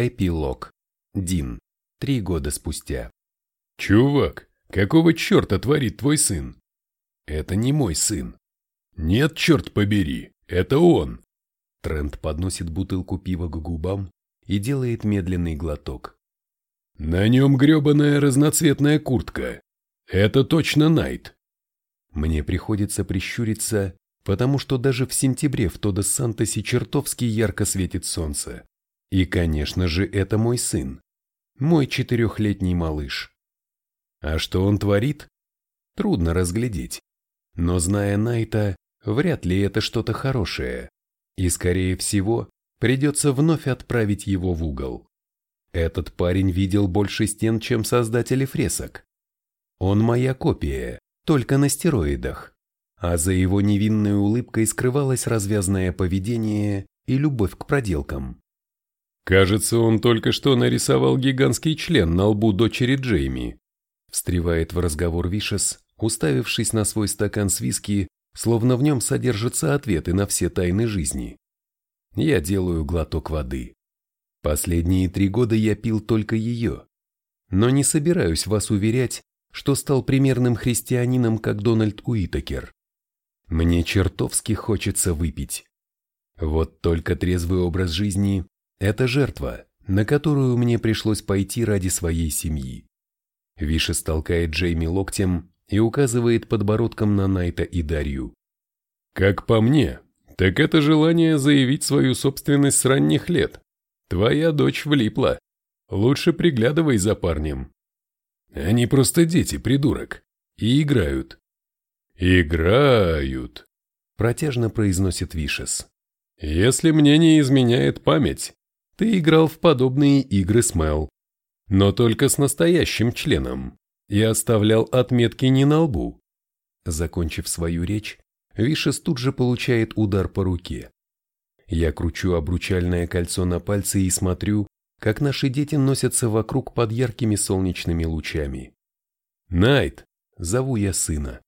Эпилог. Дин. Три года спустя. «Чувак, какого черта творит твой сын?» «Это не мой сын». «Нет, черт побери, это он!» Трент подносит бутылку пива к губам и делает медленный глоток. «На нем гребаная разноцветная куртка. Это точно Найт». Мне приходится прищуриться, потому что даже в сентябре в Тодос-Сантосе чертовски ярко светит солнце. И, конечно же, это мой сын. Мой четырехлетний малыш. А что он творит? Трудно разглядеть. Но зная Найта, вряд ли это что-то хорошее. И, скорее всего, придется вновь отправить его в угол. Этот парень видел больше стен, чем создатели фресок. Он моя копия, только на стероидах. А за его невинной улыбкой скрывалось развязное поведение и любовь к проделкам. «Кажется, он только что нарисовал гигантский член на лбу дочери Джейми», встревает в разговор Вишес, уставившись на свой стакан с виски, словно в нем содержатся ответы на все тайны жизни. Я делаю глоток воды. Последние три года я пил только ее. Но не собираюсь вас уверять, что стал примерным христианином, как Дональд Уитакер. Мне чертовски хочется выпить. Вот только трезвый образ жизни – это жертва, на которую мне пришлось пойти ради своей семьи. Виша столкает Джейми локтем и указывает подбородком на Найта и Дарью. «Как по мне, так это желание заявить свою собственность с ранних лет. Твоя дочь влипла. Лучше приглядывай за парнем». «Они просто дети, придурок. И играют». «Играют», – протяжно произносит Вишес. «Если мне не изменяет память, ты играл в подобные игры с Мел, но только с настоящим членом, и оставлял отметки не на лбу». Закончив свою речь, Вишес тут же получает удар по руке. Я кручу обручальное кольцо на пальце и смотрю, как наши дети носятся вокруг под яркими солнечными лучами. «Найт!» – зову я сына.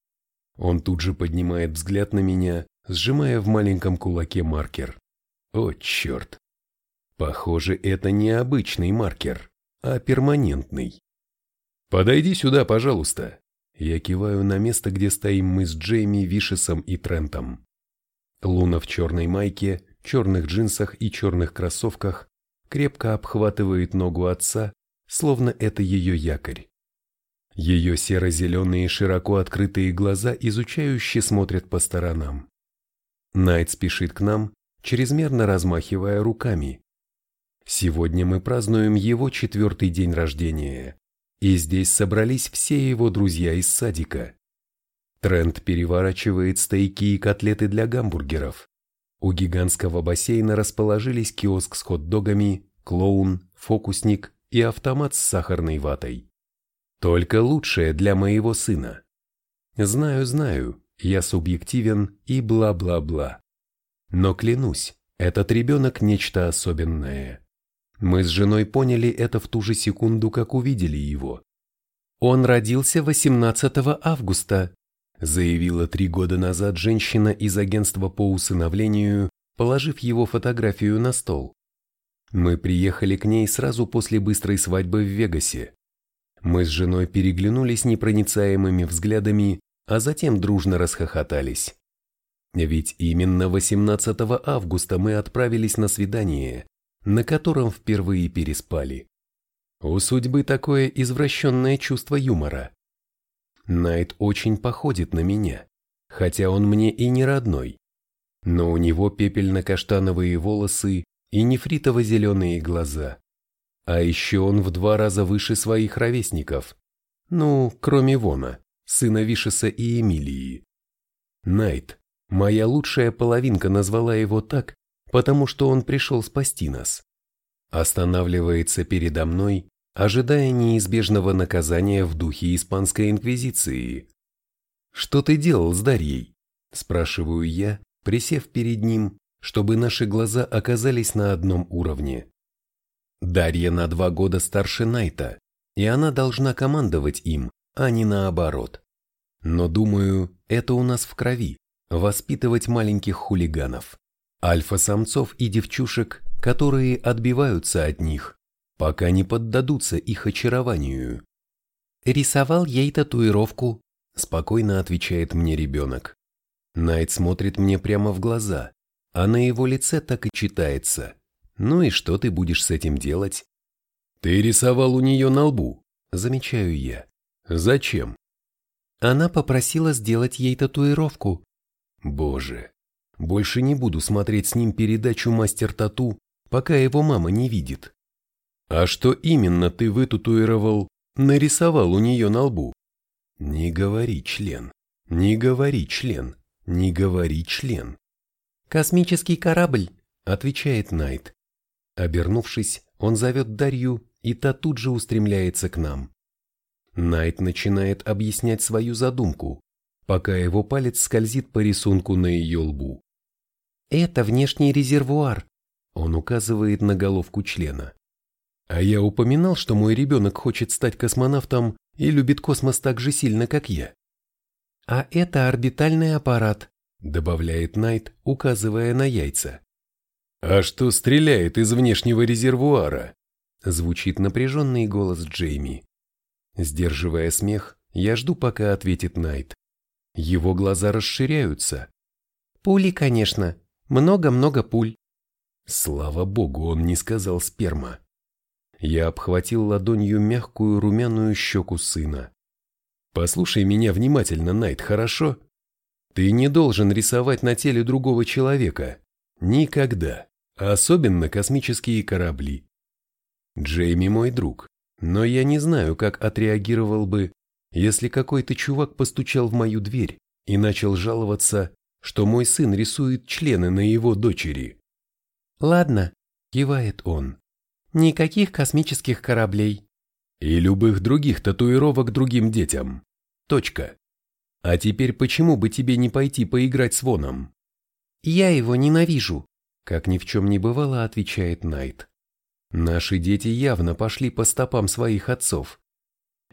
Он тут же поднимает взгляд на меня, сжимая в маленьком кулаке маркер. О, черт! Похоже, это не обычный маркер, а перманентный. «Подойди сюда, пожалуйста!» Я киваю на место, где стоим мы с Джейми, Вишесом и Трентом. Луна в черной майке, черных джинсах и черных кроссовках крепко обхватывает ногу отца, словно это ее якорь. Ее серо-зеленые широко открытые глаза изучающе смотрят по сторонам. Найт спешит к нам, чрезмерно размахивая руками. Сегодня мы празднуем его четвертый день рождения. И здесь собрались все его друзья из садика. Трент переворачивает стейки и котлеты для гамбургеров. У гигантского бассейна расположились киоск с хот-догами, клоун, фокусник и автомат с сахарной ватой. Только лучшее для моего сына. Знаю, знаю, я субъективен и бла-бла-бла. Но клянусь, этот ребенок нечто особенное. Мы с женой поняли это в ту же секунду, как увидели его. «Он родился 18 августа», заявила три года назад женщина из агентства по усыновлению, положив его фотографию на стол. Мы приехали к ней сразу после быстрой свадьбы в Вегасе. Мы с женой переглянулись непроницаемыми взглядами, а затем дружно расхохотались. Ведь именно 18 августа мы отправились на свидание, на котором впервые переспали. У судьбы такое извращенное чувство юмора. Найт очень походит на меня, хотя он мне и не родной. Но у него пепельно-каштановые волосы и нефритово-зеленые глаза. А еще он в два раза выше своих ровесников. Ну, кроме Вона, сына Вишеса и Эмилии. Найт, моя лучшая половинка назвала его так, потому что он пришел спасти нас. Останавливается передо мной, ожидая неизбежного наказания в духе Испанской Инквизиции. «Что ты делал с Дарьей?» – спрашиваю я, присев перед ним, чтобы наши глаза оказались на одном уровне. Дарья на два года старше Найта, и она должна командовать им, а не наоборот. Но думаю, это у нас в крови – воспитывать маленьких хулиганов альфа-самцов и девчушек, которые отбиваются от них, пока не поддадутся их очарованию. «Рисовал ей татуировку», – спокойно отвечает мне ребенок. Найт смотрит мне прямо в глаза, а на его лице так и читается. «Ну и что ты будешь с этим делать?» «Ты рисовал у нее на лбу», – замечаю я. «Зачем?» Она попросила сделать ей татуировку. Боже, больше не буду смотреть с ним передачу «Мастер Тату», пока его мама не видит. А что именно ты вытатуировал, нарисовал у нее на лбу? Не говори член, не говори член, не говори член. Космический корабль, отвечает Найт. Обернувшись, он зовет Дарью, и та тут же устремляется к нам. Найт начинает объяснять свою задумку, пока его палец скользит по рисунку на ее лбу. «Это внешний резервуар», — он указывает на головку члена. А я упоминал, что мой ребенок хочет стать космонавтом и любит космос так же сильно, как я. «А это орбитальный аппарат», — добавляет Найт, указывая на яйца. «А что стреляет из внешнего резервуара?» — звучит напряженный голос Джейми. Сдерживая смех, я жду, пока ответит Найт. Его глаза расширяются. «Пули, конечно. Много-много пуль». Слава богу, он не сказал сперма. Я обхватил ладонью мягкую румяную щеку сына. «Послушай меня внимательно, Найт, хорошо? Ты не должен рисовать на теле другого человека. Никогда. Особенно космические корабли. Джейми мой друг, но я не знаю, как отреагировал бы, если какой-то чувак постучал в мою дверь и начал жаловаться, что мой сын рисует члены на его дочери. «Ладно», — кивает он. Никаких космических кораблей. И любых других татуировок другим детям. Точка. А теперь почему бы тебе не пойти поиграть с Воном? Я его ненавижу. Как ни в чем не бывало, отвечает Найт. Наши дети явно пошли по стопам своих отцов.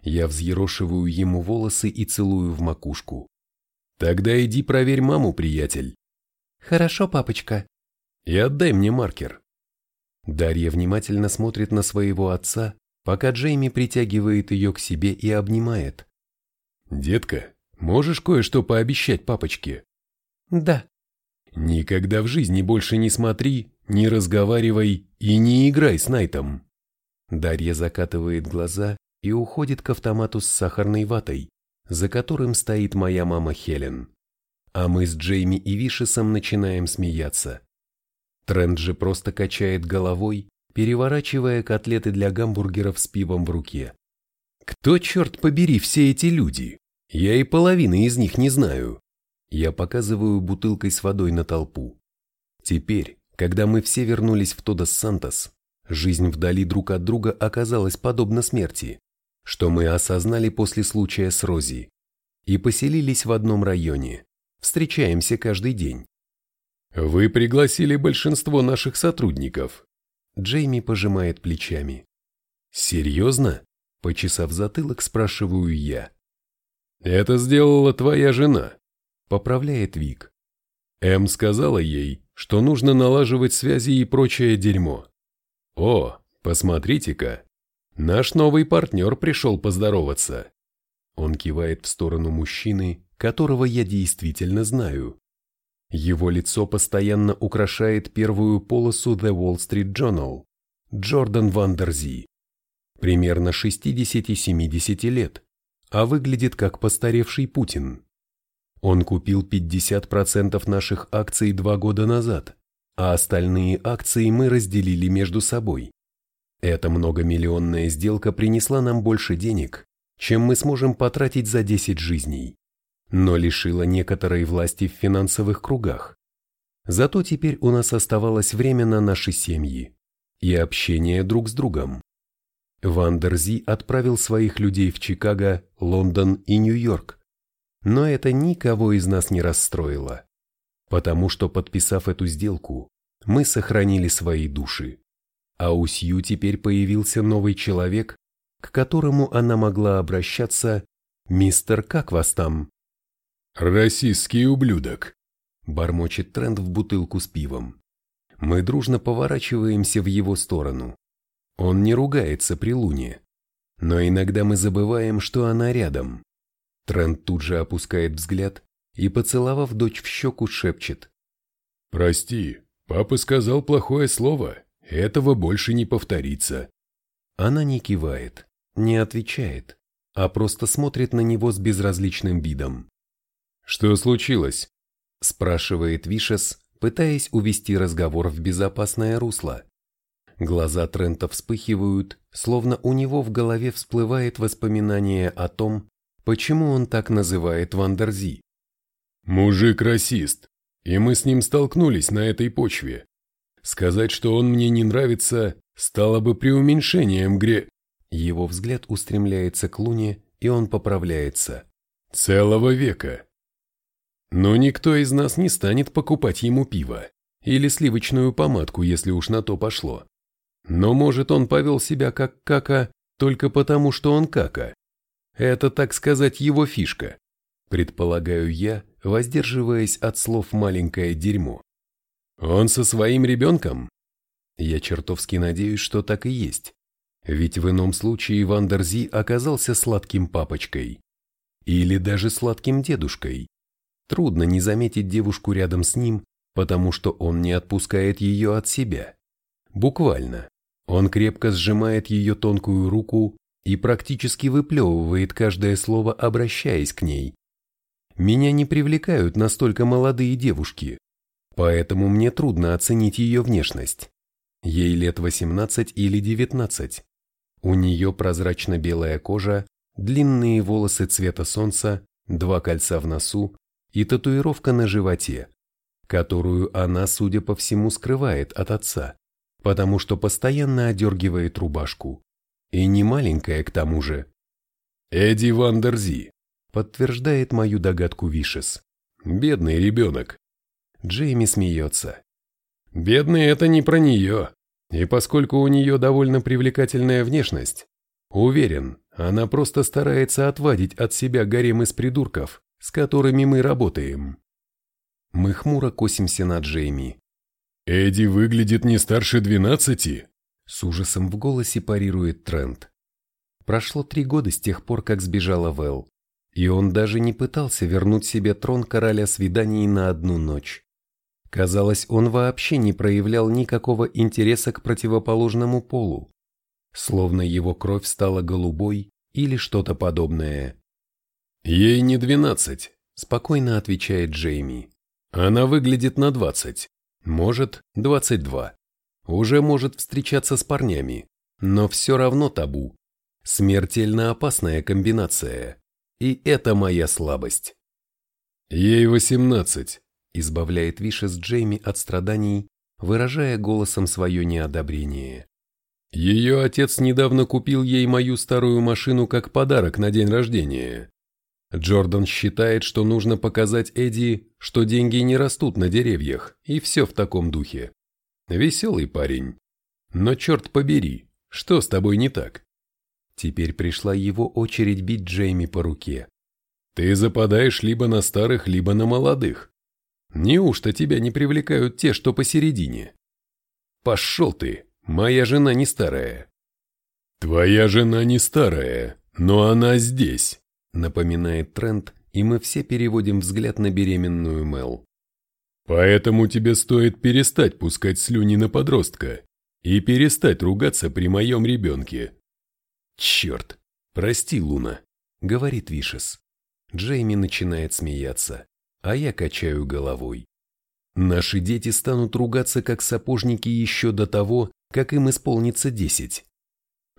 Я взъерошиваю ему волосы и целую в макушку. Тогда иди проверь маму, приятель. Хорошо, папочка. И отдай мне маркер. Дарья внимательно смотрит на своего отца, пока Джейми притягивает ее к себе и обнимает. «Детка, можешь кое-что пообещать папочке?» «Да». «Никогда в жизни больше не смотри, не разговаривай и не играй с Найтом». Дарья закатывает глаза и уходит к автомату с сахарной ватой, за которым стоит моя мама Хелен. А мы с Джейми и Вишесом начинаем смеяться. Тренд же просто качает головой, переворачивая котлеты для гамбургеров с пивом в руке. Кто, черт побери, все эти люди? Я и половины из них не знаю. Я показываю бутылкой с водой на толпу. Теперь, когда мы все вернулись в Тодос Сантос, жизнь вдали друг от друга оказалась подобна смерти, что мы осознали после случая с Рози, и поселились в одном районе, встречаемся каждый день. Вы пригласили большинство наших сотрудников. Джейми пожимает плечами. Серьезно? Почесав затылок, спрашиваю я. Это сделала твоя жена, поправляет Вик. Эм сказала ей, что нужно налаживать связи и прочее дерьмо. О, посмотрите-ка, наш новый партнер пришел поздороваться. Он кивает в сторону мужчины, которого я действительно знаю. Его лицо постоянно украшает первую полосу The Wall Street Journal. Джордан Вандерзи. Примерно 60-70 лет, а выглядит как постаревший Путин. Он купил 50% наших акций два года назад, а остальные акции мы разделили между собой. Эта многомиллионная сделка принесла нам больше денег, чем мы сможем потратить за 10 жизней но лишила некоторой власти в финансовых кругах. Зато теперь у нас оставалось время на наши семьи и общение друг с другом. Вандерзи отправил своих людей в Чикаго, Лондон и Нью-Йорк, но это никого из нас не расстроило, потому что, подписав эту сделку, мы сохранили свои души. А у Сью теперь появился новый человек, к которому она могла обращаться «Мистер, как вас там?» «Российский ублюдок», – бормочет Трент в бутылку с пивом. Мы дружно поворачиваемся в его сторону. Он не ругается при луне. Но иногда мы забываем, что она рядом. Трент тут же опускает взгляд и, поцеловав дочь в щеку, шепчет. «Прости, папа сказал плохое слово. Этого больше не повторится». Она не кивает, не отвечает, а просто смотрит на него с безразличным видом. «Что случилось?» – спрашивает Вишес, пытаясь увести разговор в безопасное русло. Глаза Трента вспыхивают, словно у него в голове всплывает воспоминание о том, почему он так называет Вандерзи. «Мужик расист, и мы с ним столкнулись на этой почве. Сказать, что он мне не нравится, стало бы преуменьшением гре...» Его взгляд устремляется к Луне, и он поправляется. «Целого века». Но никто из нас не станет покупать ему пиво или сливочную помадку, если уж на то пошло. Но может он повел себя как кака только потому, что он кака. Это, так сказать, его фишка. Предполагаю я, воздерживаясь от слов «маленькое дерьмо». Он со своим ребенком? Я чертовски надеюсь, что так и есть. Ведь в ином случае Вандерзи оказался сладким папочкой. Или даже сладким дедушкой. Трудно не заметить девушку рядом с ним, потому что он не отпускает ее от себя. Буквально. Он крепко сжимает ее тонкую руку и практически выплевывает каждое слово, обращаясь к ней. Меня не привлекают настолько молодые девушки, поэтому мне трудно оценить ее внешность. Ей лет 18 или 19. У нее прозрачно-белая кожа, длинные волосы цвета солнца, два кольца в носу и татуировка на животе, которую она, судя по всему, скрывает от отца потому что постоянно одергивает рубашку. И не маленькая к тому же. Эдди Вандерзи, подтверждает мою догадку Вишес. Бедный ребенок. Джейми смеется. Бедный это не про нее. И поскольку у нее довольно привлекательная внешность, уверен, она просто старается отвадить от себя гарем из придурков, с которыми мы работаем. Мы хмуро косимся на Джейми. «Эдди выглядит не старше двенадцати», — с ужасом в голосе парирует Трент. Прошло три года с тех пор, как сбежала Вэл, и он даже не пытался вернуть себе трон короля свиданий на одну ночь. Казалось, он вообще не проявлял никакого интереса к противоположному полу, словно его кровь стала голубой или что-то подобное. «Ей не двенадцать», — спокойно отвечает Джейми. «Она выглядит на двадцать». Может, 22. Уже может встречаться с парнями, но все равно табу. Смертельно опасная комбинация. И это моя слабость. Ей 18, избавляет Вишес Джейми от страданий, выражая голосом свое неодобрение. Ее отец недавно купил ей мою старую машину как подарок на день рождения. Джордан считает, что нужно показать Эдди, что деньги не растут на деревьях, и все в таком духе. Веселый парень. Но черт побери, что с тобой не так? Теперь пришла его очередь бить Джейми по руке. Ты западаешь либо на старых, либо на молодых. Неужто тебя не привлекают те, что посередине? Пошел ты, моя жена не старая. Твоя жена не старая, но она здесь напоминает Трент, и мы все переводим взгляд на беременную Мел. Поэтому тебе стоит перестать пускать слюни на подростка и перестать ругаться при моем ребенке. Черт, прости, Луна, говорит Вишес. Джейми начинает смеяться, а я качаю головой. Наши дети станут ругаться как сапожники еще до того, как им исполнится десять.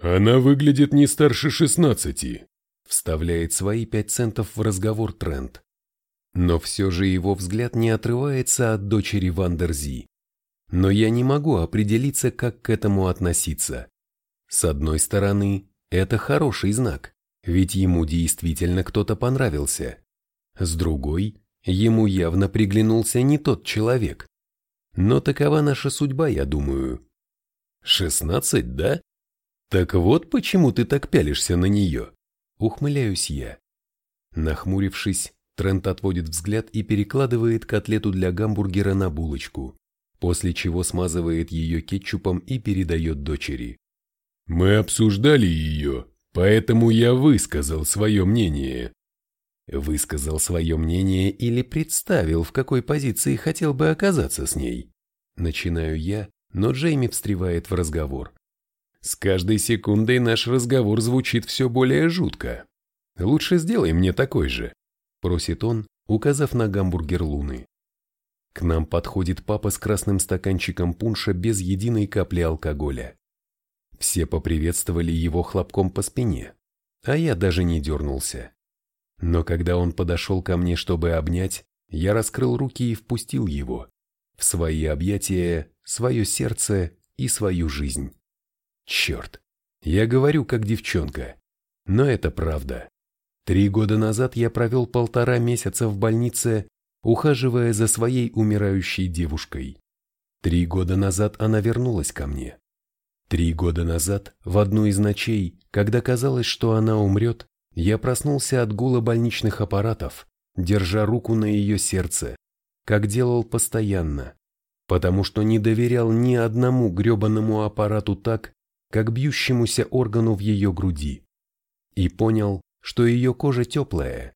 Она выглядит не старше шестнадцати, Вставляет свои пять центов в разговор Трент. Но все же его взгляд не отрывается от дочери Вандерзи. Но я не могу определиться, как к этому относиться. С одной стороны, это хороший знак, ведь ему действительно кто-то понравился. С другой, ему явно приглянулся не тот человек. Но такова наша судьба, я думаю. Шестнадцать, да? Так вот почему ты так пялишься на нее. Ухмыляюсь я. Нахмурившись, Трент отводит взгляд и перекладывает котлету для гамбургера на булочку, после чего смазывает ее кетчупом и передает дочери. Мы обсуждали ее, поэтому я высказал свое мнение. Высказал свое мнение или представил, в какой позиции хотел бы оказаться с ней. Начинаю я, но Джейми встревает в разговор. С каждой секундой наш разговор звучит все более жутко. Лучше сделай мне такой же, просит он, указав на гамбургер Луны. К нам подходит папа с красным стаканчиком пунша без единой капли алкоголя. Все поприветствовали его хлопком по спине, а я даже не дернулся. Но когда он подошел ко мне, чтобы обнять, я раскрыл руки и впустил его в свои объятия, свое сердце и свою жизнь. Черт, я говорю как девчонка, но это правда. Три года назад я провел полтора месяца в больнице, ухаживая за своей умирающей девушкой. Три года назад она вернулась ко мне. Три года назад, в одну из ночей, когда казалось, что она умрет, я проснулся от гула больничных аппаратов, держа руку на ее сердце, как делал постоянно, потому что не доверял ни одному гребаному аппарату так, как бьющемуся органу в ее груди. И понял, что ее кожа теплая.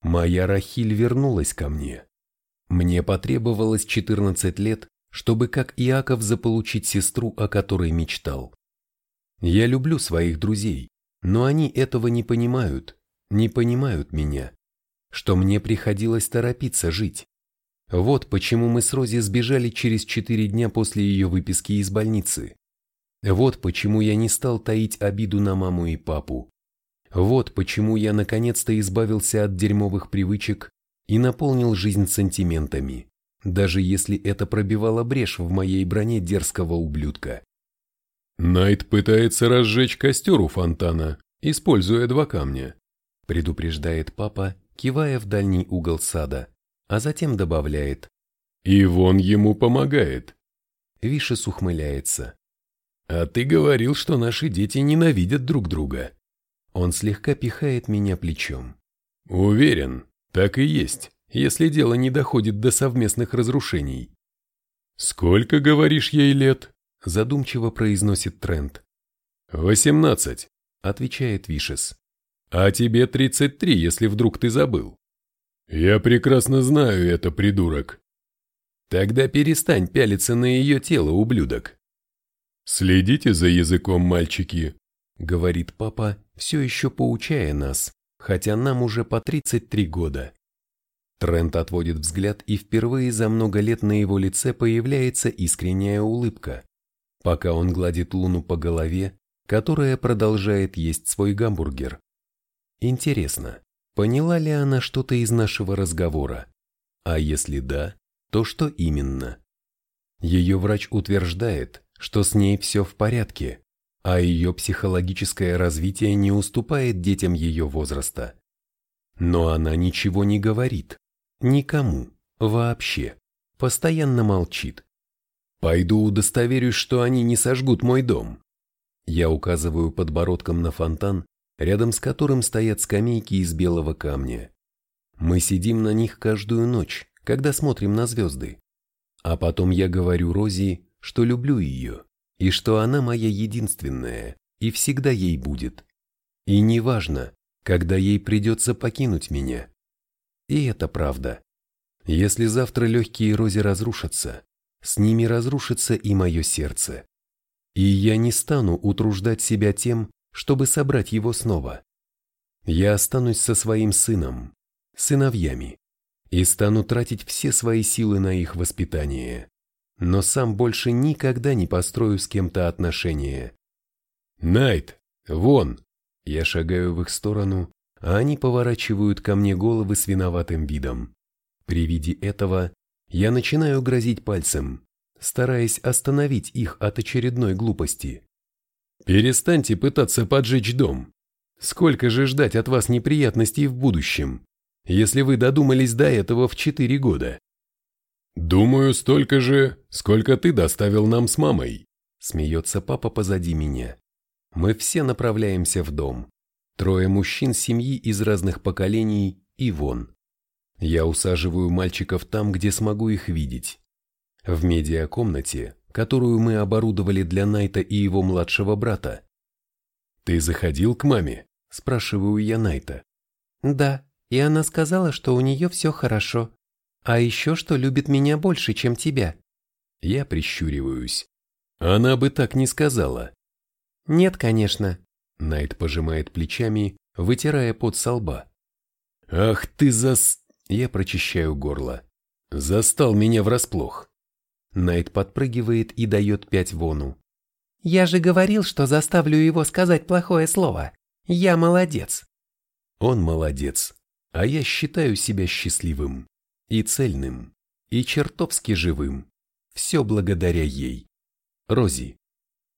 Моя Рахиль вернулась ко мне. Мне потребовалось 14 лет, чтобы как Иаков заполучить сестру, о которой мечтал. Я люблю своих друзей, но они этого не понимают, не понимают меня, что мне приходилось торопиться жить. Вот почему мы с Рози сбежали через четыре дня после ее выписки из больницы. Вот почему я не стал таить обиду на маму и папу. Вот почему я наконец-то избавился от дерьмовых привычек и наполнил жизнь сантиментами даже если это пробивало брешь в моей броне дерзкого ублюдка. Найт пытается разжечь костер у фонтана, используя два камня, предупреждает папа, кивая в дальний угол сада, а затем добавляет. И вон ему помогает. Вишес ухмыляется. А ты говорил, что наши дети ненавидят друг друга. Он слегка пихает меня плечом. Уверен, так и есть если дело не доходит до совместных разрушений. «Сколько, говоришь, ей лет?» – задумчиво произносит Трент. «Восемнадцать», – отвечает Вишес. «А тебе тридцать три, если вдруг ты забыл». «Я прекрасно знаю это, придурок». «Тогда перестань пялиться на ее тело, ублюдок». «Следите за языком, мальчики», — говорит папа, все еще поучая нас, хотя нам уже по 33 года. Трент отводит взгляд, и впервые за много лет на его лице появляется искренняя улыбка, пока он гладит Луну по голове, которая продолжает есть свой гамбургер. Интересно, поняла ли она что-то из нашего разговора? А если да, то что именно? Ее врач утверждает, что с ней все в порядке, а ее психологическое развитие не уступает детям ее возраста. Но она ничего не говорит, Никому. Вообще. Постоянно молчит. Пойду удостоверюсь, что они не сожгут мой дом. Я указываю подбородком на фонтан, рядом с которым стоят скамейки из белого камня. Мы сидим на них каждую ночь, когда смотрим на звезды. А потом я говорю Рози, что люблю ее, и что она моя единственная, и всегда ей будет. И неважно, когда ей придется покинуть меня. И это правда. Если завтра легкие рози разрушатся, с ними разрушится и мое сердце. И я не стану утруждать себя тем, чтобы собрать его снова. Я останусь со своим сыном, сыновьями, и стану тратить все свои силы на их воспитание, но сам больше никогда не построю с кем-то отношения. «Найт, вон!» Я шагаю в их сторону, а они поворачивают ко мне головы с виноватым видом. При виде этого я начинаю грозить пальцем, стараясь остановить их от очередной глупости. «Перестаньте пытаться поджечь дом. Сколько же ждать от вас неприятностей в будущем, если вы додумались до этого в четыре года?» «Думаю, столько же, сколько ты доставил нам с мамой», смеется папа позади меня. Мы все направляемся в дом. Трое мужчин семьи из разных поколений и вон. Я усаживаю мальчиков там, где смогу их видеть. В медиакомнате, которую мы оборудовали для Найта и его младшего брата, «Ты заходил к маме?» – спрашиваю я Найта. Да, и она сказала, что у нее все хорошо. А еще, что любит меня больше, чем тебя. Я прищуриваюсь. Она бы так не сказала. Нет, конечно. Найт пожимает плечами, вытирая пот со лба. Ах ты зас... Я прочищаю горло. Застал меня врасплох. Найт подпрыгивает и дает пять вону. «Я же говорил, что заставлю его сказать плохое слово. Я молодец». Он молодец, а я считаю себя счастливым и цельным, и чертовски живым. Все благодаря ей. Рози,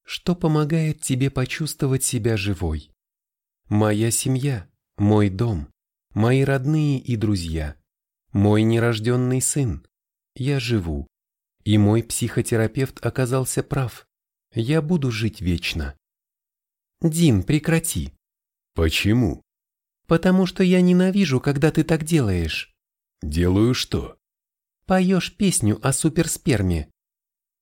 что помогает тебе почувствовать себя живой? Моя семья, мой дом, мои родные и друзья, мой нерожденный сын. Я живу. И мой психотерапевт оказался прав. Я буду жить вечно. Дин, прекрати. Почему? Потому что я ненавижу, когда ты так делаешь. Делаю что? Поешь песню о суперсперме.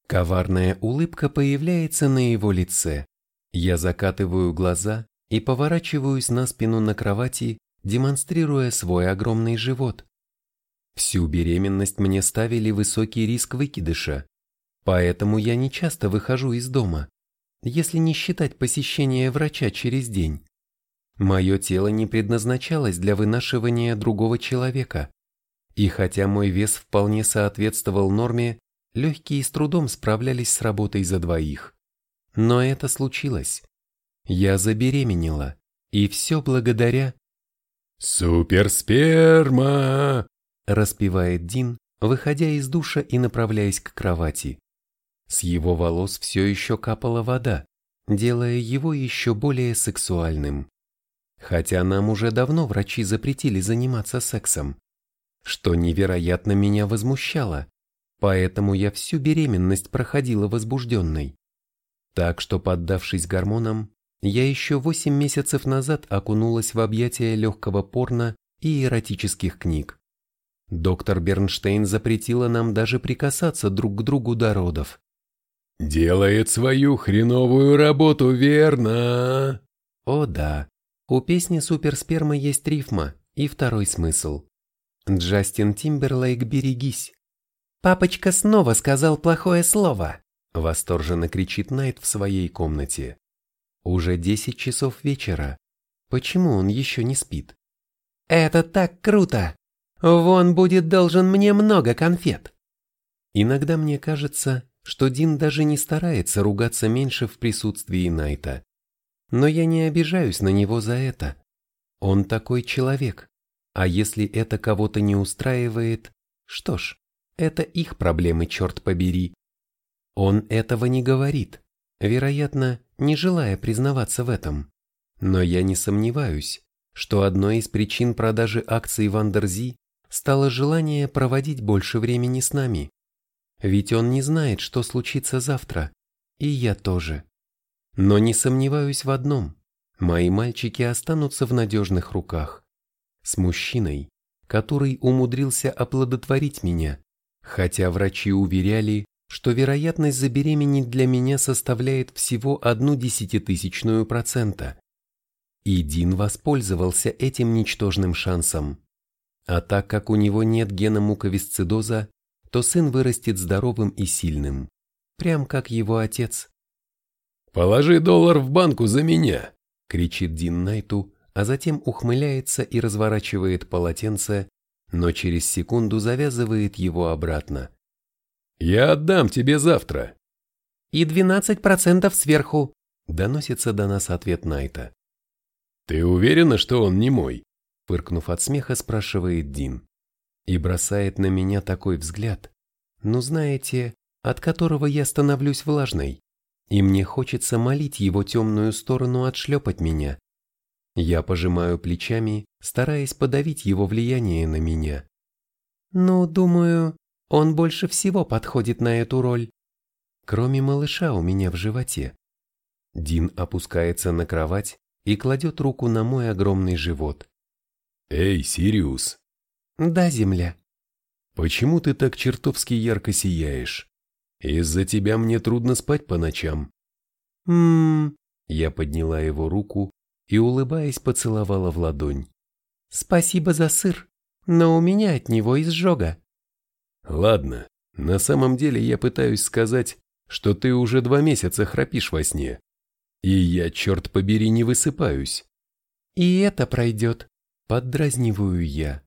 Коварная улыбка появляется на его лице. Я закатываю глаза и поворачиваюсь на спину на кровати, демонстрируя свой огромный живот. Всю беременность мне ставили высокий риск выкидыша, поэтому я не часто выхожу из дома, если не считать посещения врача через день. Мое тело не предназначалось для вынашивания другого человека. И хотя мой вес вполне соответствовал норме, легкие с трудом справлялись с работой за двоих. Но это случилось. Я забеременела, и все благодаря... «Суперсперма!» – распевает Дин, выходя из душа и направляясь к кровати. С его волос все еще капала вода, делая его еще более сексуальным хотя нам уже давно врачи запретили заниматься сексом, что невероятно меня возмущало, поэтому я всю беременность проходила возбужденной. Так что, поддавшись гормонам, я еще 8 месяцев назад окунулась в объятия легкого порно и эротических книг. Доктор Бернштейн запретила нам даже прикасаться друг к другу до родов. «Делает свою хреновую работу, верно?» «О да, у песни «Суперсперма» есть рифма и второй смысл. Джастин Тимберлейк «Берегись». «Папочка снова сказал плохое слово!» Восторженно кричит Найт в своей комнате. Уже десять часов вечера. Почему он еще не спит? «Это так круто! Вон будет должен мне много конфет!» Иногда мне кажется, что Дин даже не старается ругаться меньше в присутствии Найта. Но я не обижаюсь на него за это. Он такой человек. А если это кого-то не устраивает, что ж, это их проблемы, черт побери. Он этого не говорит, вероятно, не желая признаваться в этом. Но я не сомневаюсь, что одной из причин продажи акций Вандерзи стало желание проводить больше времени с нами. Ведь он не знает, что случится завтра, и я тоже. Но не сомневаюсь в одном. Мои мальчики останутся в надежных руках. С мужчиной, который умудрился оплодотворить меня, хотя врачи уверяли, что вероятность забеременеть для меня составляет всего одну десятитысячную процента. И Дин воспользовался этим ничтожным шансом. А так как у него нет гена муковисцидоза, то сын вырастет здоровым и сильным, прям как его отец. «Положи доллар в банку за меня!» — кричит Дин Найту, а затем ухмыляется и разворачивает полотенце, но через секунду завязывает его обратно. «Я отдам тебе завтра!» «И двенадцать процентов сверху!» — доносится до нас ответ Найта. «Ты уверена, что он не мой?» — фыркнув от смеха, спрашивает Дин. И бросает на меня такой взгляд, ну знаете, от которого я становлюсь влажной и мне хочется молить его темную сторону отшлепать меня. Я пожимаю плечами, стараясь подавить его влияние на меня. Ну, думаю, он больше всего подходит на эту роль. Кроме малыша у меня в животе. Дин опускается на кровать и кладет руку на мой огромный живот. «Эй, Сириус!» «Да, земля». «Почему ты так чертовски ярко сияешь?» Из-за тебя мне трудно спать по ночам. Ммм, Я подняла его руку и, улыбаясь, поцеловала в ладонь. «Спасибо за сыр, но у меня от него изжога». «Ладно, на самом деле я пытаюсь сказать, что ты уже два месяца храпишь во сне. И я, черт побери, не высыпаюсь». «И это пройдет», — поддразниваю я.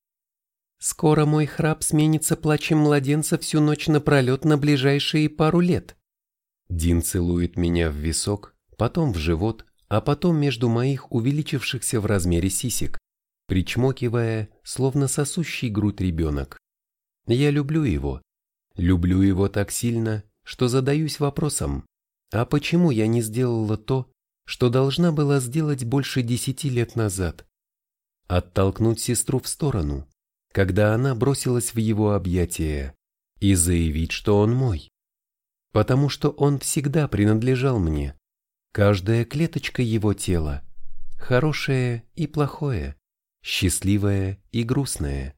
«Скоро мой храп сменится плачем младенца всю ночь напролет на ближайшие пару лет». Дин целует меня в висок, потом в живот, а потом между моих увеличившихся в размере сисек, причмокивая, словно сосущий грудь ребенок. Я люблю его. Люблю его так сильно, что задаюсь вопросом, а почему я не сделала то, что должна была сделать больше десяти лет назад? Оттолкнуть сестру в сторону, когда она бросилась в его объятия, и заявить, что он мой. Потому что он всегда принадлежал мне, каждая клеточка его тела, хорошее и плохое, счастливое и грустное.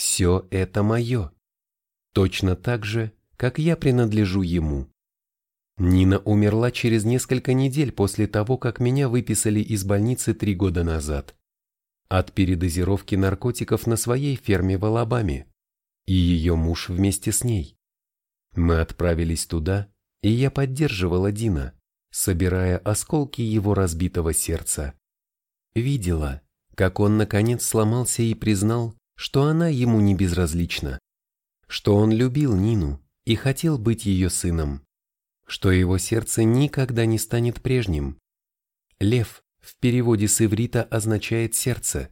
Все это мое. Точно так же, как я принадлежу ему. Нина умерла через несколько недель после того, как меня выписали из больницы три года назад. От передозировки наркотиков на своей ферме в Алабаме. И ее муж вместе с ней. Мы отправились туда, и я поддерживала Дина, собирая осколки его разбитого сердца. Видела, как он наконец сломался и признал, что она ему не безразлична, что он любил Нину и хотел быть ее сыном, что его сердце никогда не станет прежним. Лев в переводе с иврита означает сердце,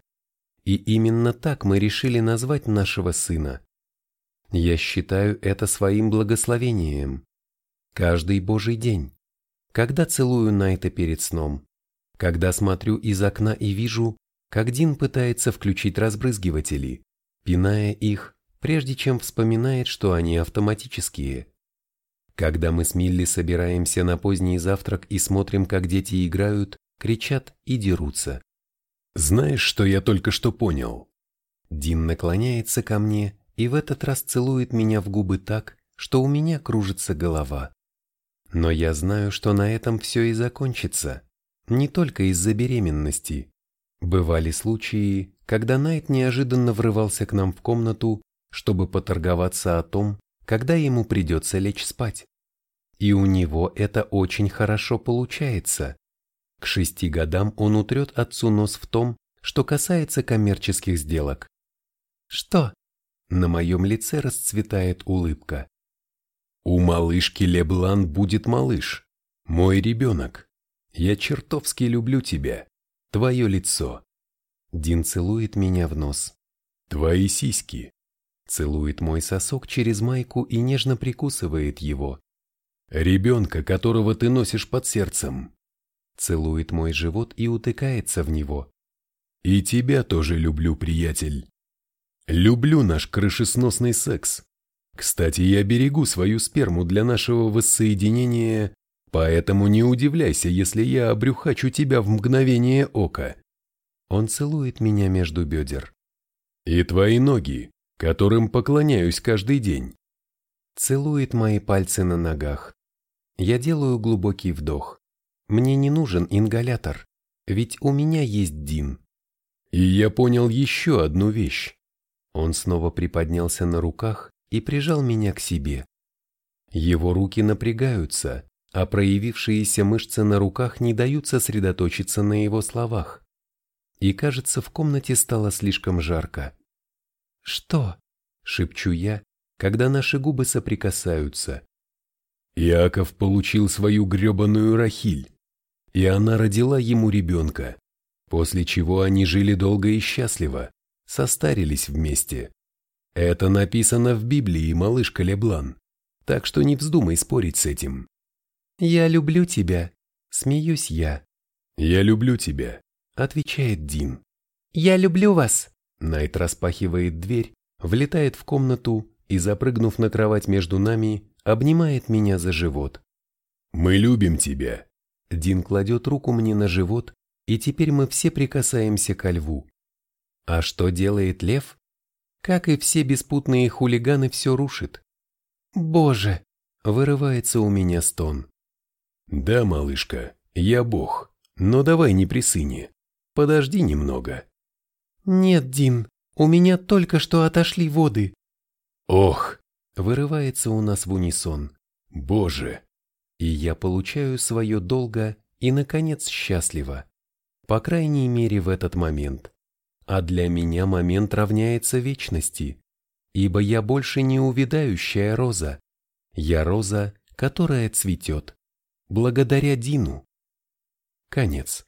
и именно так мы решили назвать нашего сына. Я считаю это своим благословением. Каждый божий день, когда целую Найта перед сном, когда смотрю из окна и вижу, как Дин пытается включить разбрызгиватели, пиная их, прежде чем вспоминает, что они автоматические. Когда мы с Милли собираемся на поздний завтрак и смотрим, как дети играют, кричат и дерутся. «Знаешь, что я только что понял?» Дин наклоняется ко мне и в этот раз целует меня в губы так, что у меня кружится голова. Но я знаю, что на этом все и закончится, не только из-за беременности. Бывали случаи, когда Найт неожиданно врывался к нам в комнату, чтобы поторговаться о том, когда ему придется лечь спать. И у него это очень хорошо получается. К шести годам он утрет отцу нос в том, что касается коммерческих сделок. «Что?» На моем лице расцветает улыбка. «У малышки Леблан будет малыш, мой ребенок. Я чертовски люблю тебя, твое лицо». Дин целует меня в нос. «Твои сиськи». Целует мой сосок через майку и нежно прикусывает его. «Ребенка, которого ты носишь под сердцем». Целует мой живот и утыкается в него. «И тебя тоже люблю, приятель. Люблю наш крышесносный секс. Кстати, я берегу свою сперму для нашего воссоединения, поэтому не удивляйся, если я обрюхачу тебя в мгновение ока». Он целует меня между бедер. «И твои ноги, которым поклоняюсь каждый день. Целует мои пальцы на ногах. Я делаю глубокий вдох. Мне не нужен ингалятор, ведь у меня есть Дин. И я понял еще одну вещь. Он снова приподнялся на руках и прижал меня к себе. Его руки напрягаются, а проявившиеся мышцы на руках не дают сосредоточиться на его словах. И кажется, в комнате стало слишком жарко. «Что?» — шепчу я, когда наши губы соприкасаются. Иаков получил свою гребаную Рахиль, и она родила ему ребенка, после чего они жили долго и счастливо, состарились вместе. Это написано в Библии, малышка Леблан, так что не вздумай спорить с этим. «Я люблю тебя», — смеюсь я. «Я люблю тебя», — отвечает Дин. «Я люблю вас», Найт распахивает дверь, влетает в комнату и, запрыгнув на кровать между нами, обнимает меня за живот. «Мы любим тебя!» Дин кладет руку мне на живот, и теперь мы все прикасаемся ко льву. А что делает лев? Как и все беспутные хулиганы, все рушит. «Боже!» — вырывается у меня стон. «Да, малышка, Я бог, но давай не при сыне. Подожди немного. Нет, Дин, у меня только что отошли воды. Ох, вырывается у нас в унисон. Боже. И я получаю свое долго и, наконец, счастливо. По крайней мере, в этот момент. А для меня момент равняется вечности, ибо я больше не увядающая роза. Я роза, которая цветет. Благодаря Дину. Конец.